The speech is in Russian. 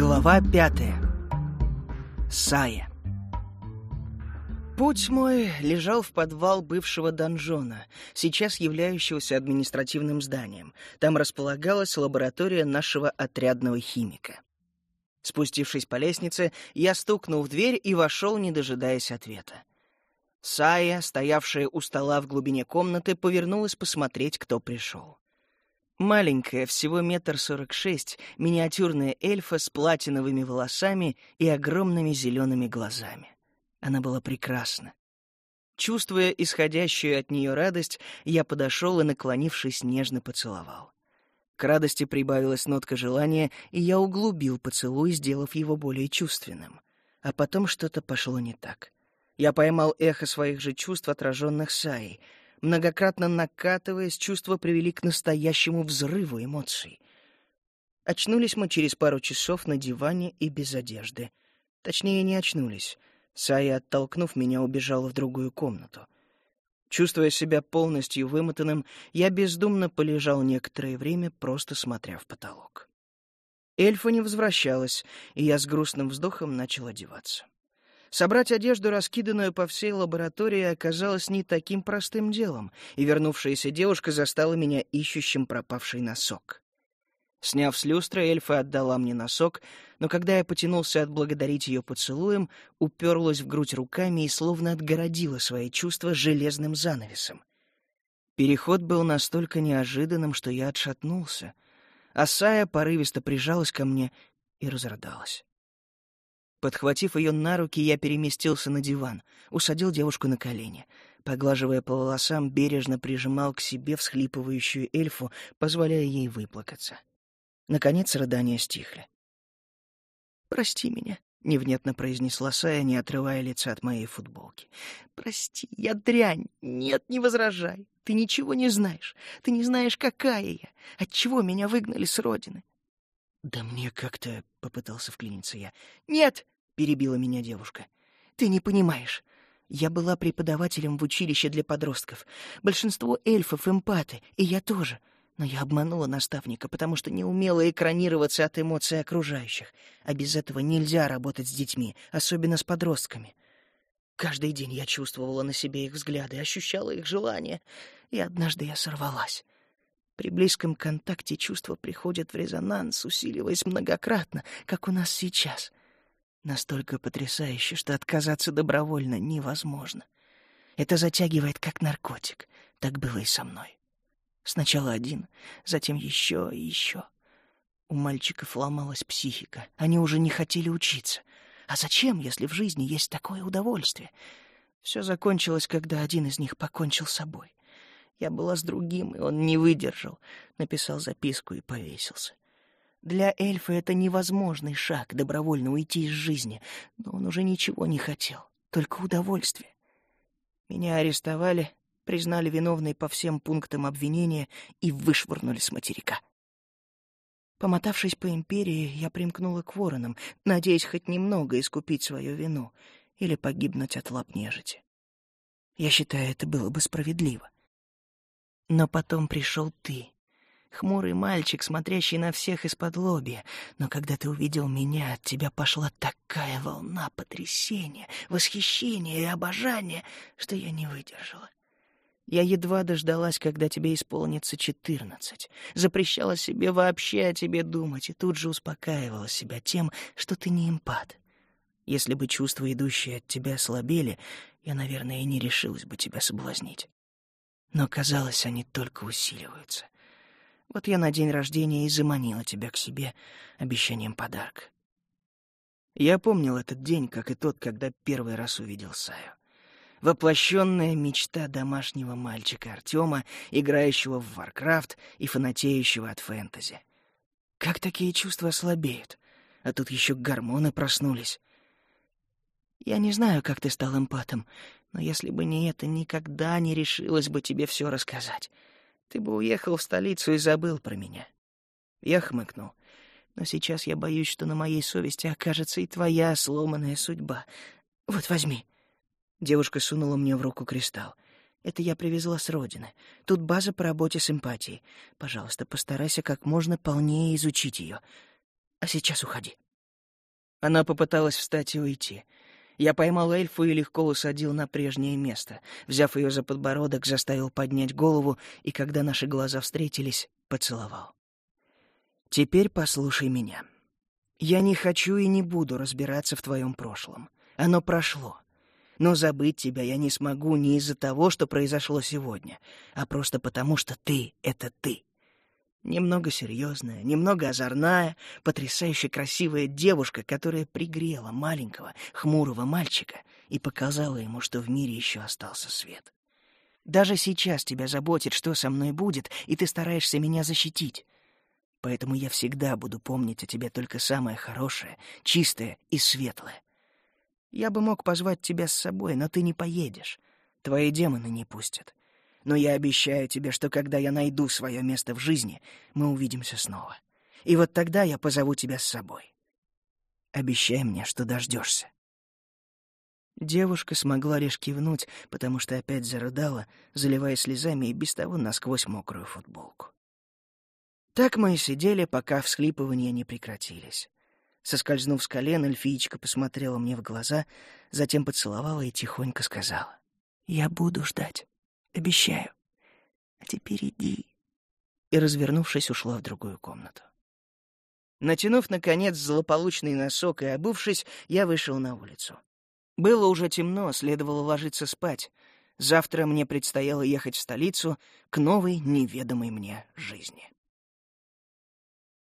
Глава пятая. Сая. Путь мой лежал в подвал бывшего донжона, сейчас являющегося административным зданием. Там располагалась лаборатория нашего отрядного химика. Спустившись по лестнице, я стукнул в дверь и вошел, не дожидаясь ответа. Сая, стоявшая у стола в глубине комнаты, повернулась посмотреть, кто пришел. Маленькая, всего метр сорок шесть, миниатюрная эльфа с платиновыми волосами и огромными зелеными глазами. Она была прекрасна. Чувствуя исходящую от нее радость, я подошел и, наклонившись, нежно поцеловал. К радости прибавилась нотка желания, и я углубил поцелуй, сделав его более чувственным. А потом что-то пошло не так. Я поймал эхо своих же чувств, отраженных Саей — Многократно накатываясь, чувства привели к настоящему взрыву эмоций. Очнулись мы через пару часов на диване и без одежды. Точнее, не очнулись. Сая, оттолкнув меня, убежала в другую комнату. Чувствуя себя полностью вымотанным, я бездумно полежал некоторое время, просто смотря в потолок. Эльфа не возвращалась, и я с грустным вздохом начал одеваться. Собрать одежду, раскиданную по всей лаборатории, оказалось не таким простым делом, и вернувшаяся девушка застала меня ищущим пропавший носок. Сняв с люстры, эльфа отдала мне носок, но когда я потянулся отблагодарить ее поцелуем, уперлась в грудь руками и словно отгородила свои чувства железным занавесом. Переход был настолько неожиданным, что я отшатнулся, а Сая порывисто прижалась ко мне и разрыдалась. Подхватив ее на руки, я переместился на диван, усадил девушку на колени. Поглаживая по волосам, бережно прижимал к себе всхлипывающую эльфу, позволяя ей выплакаться. Наконец рыдания стихли. «Прости меня», — невнятно произнесла Сая, не отрывая лица от моей футболки. «Прости, я дрянь. Нет, не возражай. Ты ничего не знаешь. Ты не знаешь, какая я. Отчего меня выгнали с родины. «Да мне как-то...» — попытался вклиниться я. «Нет!» — перебила меня девушка. «Ты не понимаешь. Я была преподавателем в училище для подростков. Большинство эльфов — эмпаты, и я тоже. Но я обманула наставника, потому что не умела экранироваться от эмоций окружающих. А без этого нельзя работать с детьми, особенно с подростками. Каждый день я чувствовала на себе их взгляды, ощущала их желания, и однажды я сорвалась. При близком контакте чувства приходят в резонанс, усиливаясь многократно, как у нас сейчас. Настолько потрясающе, что отказаться добровольно невозможно. Это затягивает, как наркотик. Так было и со мной. Сначала один, затем еще и еще. У мальчиков ломалась психика. Они уже не хотели учиться. А зачем, если в жизни есть такое удовольствие? Все закончилось, когда один из них покончил с собой. Я была с другим, и он не выдержал. Написал записку и повесился. Для эльфа это невозможный шаг — добровольно уйти из жизни, но он уже ничего не хотел, только удовольствие. Меня арестовали, признали виновной по всем пунктам обвинения и вышвырнули с материка. Помотавшись по империи, я примкнула к воронам, надеясь хоть немного искупить свою вину или погибнуть от лап нежити. Я считаю, это было бы справедливо. Но потом пришел ты, хмурый мальчик, смотрящий на всех из-под лобья. Но когда ты увидел меня, от тебя пошла такая волна потрясения, восхищения и обожания, что я не выдержала. Я едва дождалась, когда тебе исполнится четырнадцать, запрещала себе вообще о тебе думать и тут же успокаивала себя тем, что ты не эмпат. Если бы чувства, идущие от тебя, слабели, я, наверное, и не решилась бы тебя соблазнить. Но, казалось, они только усиливаются. Вот я на день рождения и заманила тебя к себе обещанием подарка. Я помнил этот день, как и тот, когда первый раз увидел Саю. Воплощенная мечта домашнего мальчика Артема, играющего в Warcraft и фанатеющего от фэнтези. Как такие чувства слабеют? А тут еще гормоны проснулись. Я не знаю, как ты стал эмпатом, но если бы не это, никогда не решилась бы тебе все рассказать. Ты бы уехал в столицу и забыл про меня. Я хмыкнул. Но сейчас я боюсь, что на моей совести окажется и твоя сломанная судьба. Вот возьми. Девушка сунула мне в руку кристалл. Это я привезла с родины. Тут база по работе с эмпатией. Пожалуйста, постарайся как можно полнее изучить ее. А сейчас уходи. Она попыталась встать и уйти. Я поймал эльфу и легко усадил на прежнее место. Взяв ее за подбородок, заставил поднять голову, и когда наши глаза встретились, поцеловал. «Теперь послушай меня. Я не хочу и не буду разбираться в твоем прошлом. Оно прошло. Но забыть тебя я не смогу не из-за того, что произошло сегодня, а просто потому, что ты — это ты. Немного серьезная, немного озорная, потрясающе красивая девушка, которая пригрела маленького, хмурого мальчика и показала ему, что в мире еще остался свет. Даже сейчас тебя заботит, что со мной будет, и ты стараешься меня защитить. Поэтому я всегда буду помнить о тебе только самое хорошее, чистое и светлое. Я бы мог позвать тебя с собой, но ты не поедешь. Твои демоны не пустят. Но я обещаю тебе, что когда я найду свое место в жизни, мы увидимся снова. И вот тогда я позову тебя с собой. Обещай мне, что дождешься. Девушка смогла лишь кивнуть, потому что опять зарыдала, заливая слезами и без того насквозь мокрую футболку. Так мы и сидели, пока всхлипывания не прекратились. Соскользнув с колен, эльфиечка посмотрела мне в глаза, затем поцеловала и тихонько сказала. «Я буду ждать. Обещаю. А теперь иди». И, развернувшись, ушла в другую комнату. Натянув, наконец, злополучный носок и обувшись, я вышел на улицу. Было уже темно, следовало ложиться спать. Завтра мне предстояло ехать в столицу к новой, неведомой мне жизни.